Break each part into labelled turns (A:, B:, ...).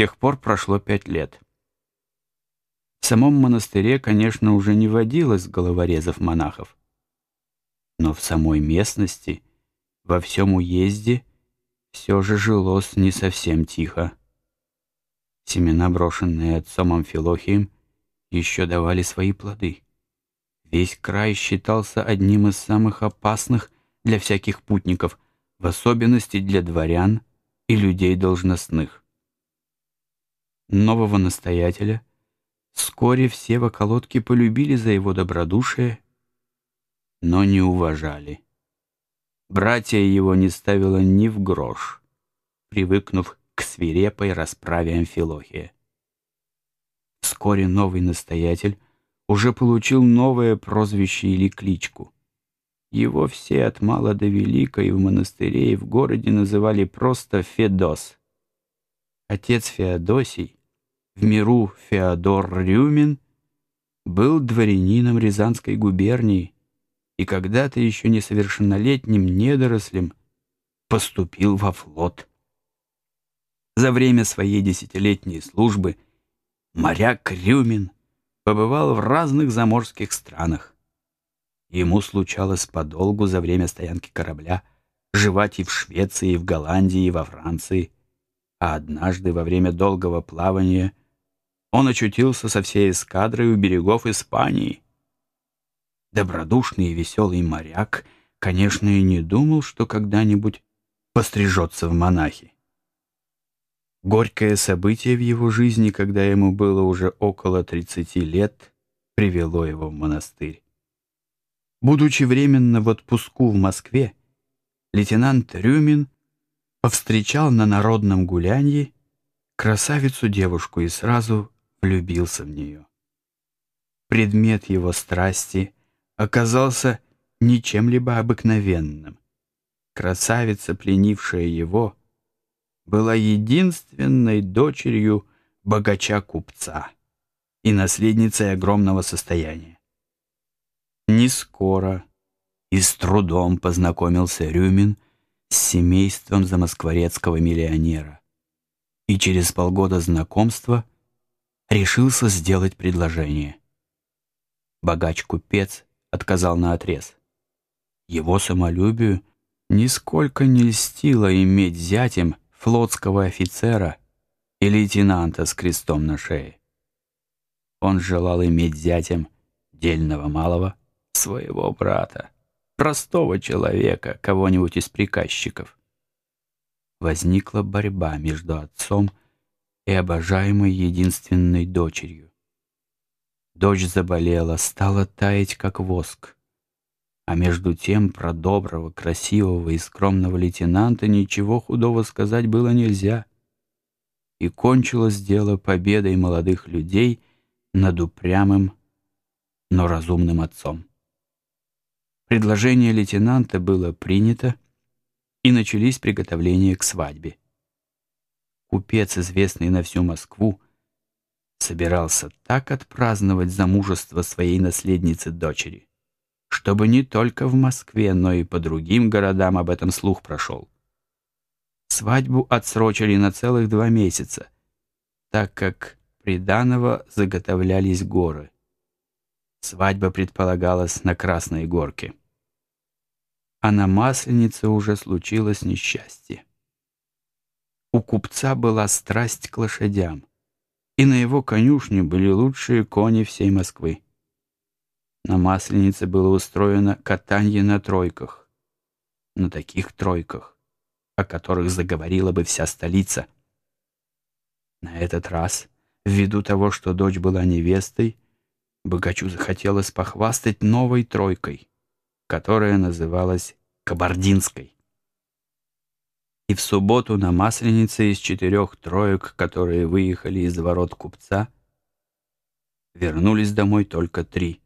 A: тех пор прошло пять лет. В самом монастыре, конечно, уже не водилось головорезов-монахов. Но в самой местности, во всем уезде, все же жилось не совсем тихо. Семена, брошенные отцом Амфилохием, еще давали свои плоды. Весь край считался одним из самых опасных для всяких путников, в особенности для дворян и людей должностных. Нового настоятеля вскоре все в околотке полюбили за его добродушие, но не уважали. Братья его не ставило ни в грош, привыкнув к свирепой расправе Амфилохия. Вскоре новый настоятель уже получил новое прозвище или кличку. Его все от мала до велика и в монастыре, и в городе называли просто Федос. Отец Феодосий, в миру Феодор Рюмин, был дворянином Рязанской губернии и когда-то еще несовершеннолетним недорослем поступил во флот. За время своей десятилетней службы моряк Рюмин побывал в разных заморских странах. Ему случалось подолгу за время стоянки корабля жевать и в Швеции, и в Голландии, и во Франции, а однажды во время долгого плавания он очутился со всей эскадрой у берегов Испании. Добродушный и веселый моряк, конечно, и не думал, что когда-нибудь пострижется в монахи. Горькое событие в его жизни, когда ему было уже около 30 лет, привело его в монастырь. Будучи временно в отпуску в Москве, лейтенант Рюмин повстречал на народном гулянье красавицу-девушку и сразу влюбился в нее. Предмет его страсти оказался ничем либо обыкновенным. Красавица, пленившая его, была единственной дочерью богача-купца и наследницей огромного состояния. Не скоро и с трудом познакомился Рюмин с семейством замоскворецкого миллионера и через полгода знакомства решился сделать предложение. Богач-купец отказал на отрез. Его самолюбию нисколько не льстило иметь зятем флотского офицера и лейтенанта с крестом на шее. Он желал иметь зятем дельного малого своего брата, простого человека, кого-нибудь из приказчиков. Возникла борьба между отцом и обожаемой единственной дочерью. Дочь заболела, стала таять, как воск. А между тем про доброго, красивого и скромного лейтенанта ничего худого сказать было нельзя. И кончилось дело победой молодых людей над упрямым, но разумным отцом. Предложение лейтенанта было принято, и начались приготовления к свадьбе. Купец, известный на всю Москву, собирался так отпраздновать замужество своей наследницы-дочери, чтобы не только в Москве, но и по другим городам об этом слух прошел. Свадьбу отсрочили на целых два месяца, так как приданого заготовлялись горы. Свадьба предполагалась на Красной Горке. А на Масленице уже случилось несчастье. У купца была страсть к лошадям, и на его конюшне были лучшие кони всей Москвы. На Масленице было устроено катанье на тройках. На таких тройках, о которых заговорила бы вся столица. На этот раз, ввиду того, что дочь была невестой, богачу захотелось похвастать новой тройкой, которая называлась Кабардинской. И в субботу на Масленице из четырех троек, которые выехали из ворот купца, вернулись домой только три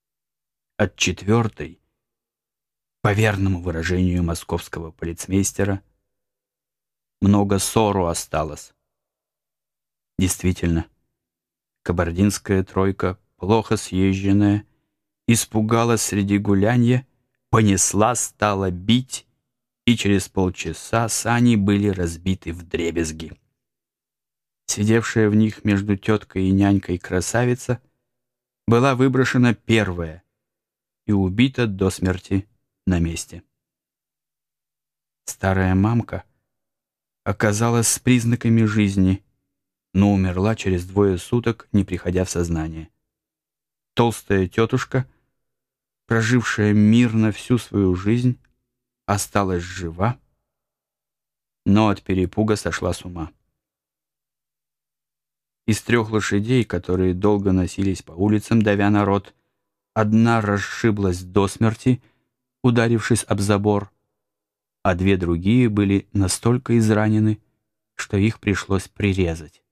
A: — от четвертой, по верному выражению московского полицмейстера, много ссору осталось. Действительно, кабардинская тройка, плохо съезженная, испугалась среди гулянья, понесла, стала бить, и через полчаса сани были разбиты в дребезги. Сидевшая в них между теткой и нянькой красавица была выброшена первая и убита до смерти на месте. Старая мамка оказалась с признаками жизни, но умерла через двое суток, не приходя в сознание. Толстая тетушка, прожившая мирно всю свою жизнь, осталась жива, но от перепуга сошла с ума. Из трех лошадей, которые долго носились по улицам, давя народ, одна расшиблась до смерти, ударившись об забор, а две другие были настолько изранены, что их пришлось прирезать.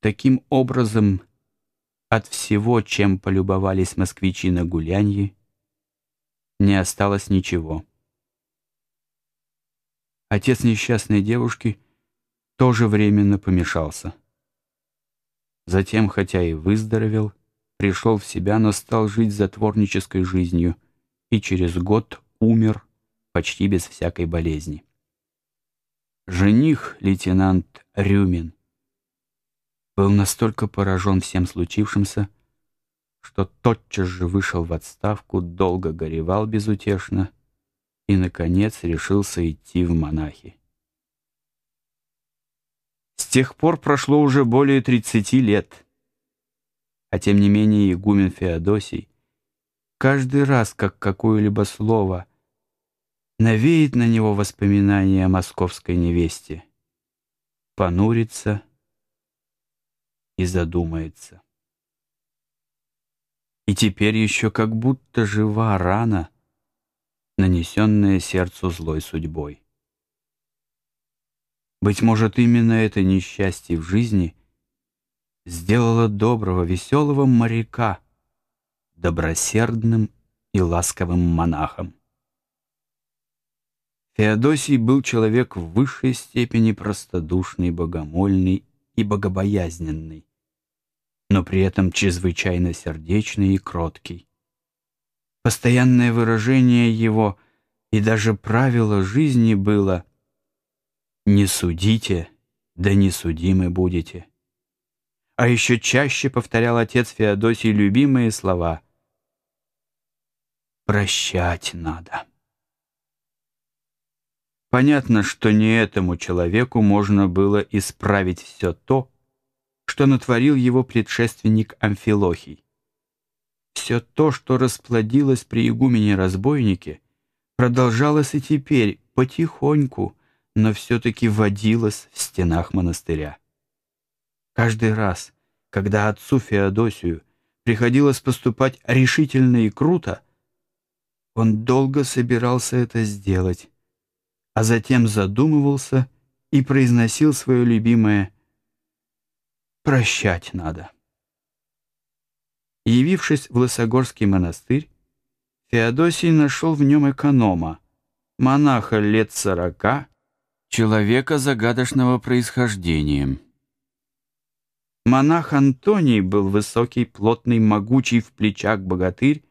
A: Таким образом, от всего, чем полюбовались москвичи на гулянье, не осталось ничего. Отец несчастной девушки тоже временно помешался. Затем, хотя и выздоровел, пришел в себя, но стал жить затворнической жизнью и через год умер почти без всякой болезни. Жених, лейтенант Рюмин, был настолько поражен всем случившимся, что тотчас же вышел в отставку, долго горевал безутешно и, наконец, решился идти в монахи. С тех пор прошло уже более 30 лет, а тем не менее игумен Феодосий каждый раз, как какое-либо слово навеет на него воспоминания о московской невесте, понурится и задумается. И теперь еще как будто жива рана, нанесенная сердцу злой судьбой. Быть может, именно это несчастье в жизни сделало доброго, веселого моряка добросердным и ласковым монахом. Феодосий был человек в высшей степени простодушный, богомольный и богобоязненный но при этом чрезвычайно сердечный и кроткий. Постоянное выражение его и даже правило жизни было «Не судите, да не судимы будете». А еще чаще повторял отец Феодосий любимые слова «Прощать надо». Понятно, что не этому человеку можно было исправить все то, что натворил его предшественник Амфилохий. Все то, что расплодилось при игумене-разбойнике, продолжалось и теперь потихоньку, но все-таки водилось в стенах монастыря. Каждый раз, когда отцу Феодосию приходилось поступать решительно и круто, он долго собирался это сделать, а затем задумывался и произносил свое любимое прощать надо. Явившись в Лысогорский монастырь, Феодосий нашел в нем эконома, монаха лет сорока, человека загадочного происхождения. Монах Антоний был высокий, плотный, могучий в плечах богатырь,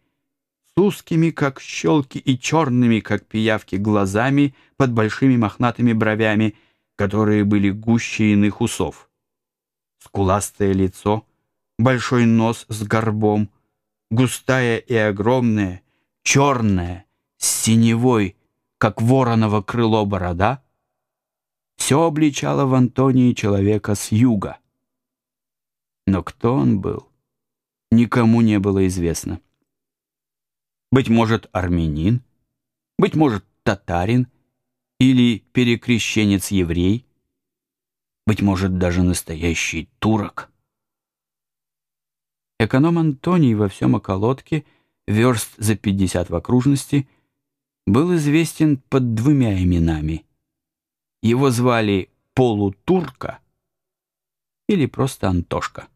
A: с узкими, как щелки, и черными, как пиявки, глазами под большими мохнатыми бровями, которые были гуще иных усов скуластое лицо, большой нос с горбом, густая и огромная, черная, с синевой, как вороново крыло борода, все обличало в Антонии человека с юга. Но кто он был, никому не было известно. Быть может, армянин, быть может, татарин или перекрещенец-еврей, быть может, даже настоящий турок. Эконом Антоний во всем околотке, верст за пятьдесят в окружности, был известен под двумя именами. Его звали Полутурка или просто Антошка.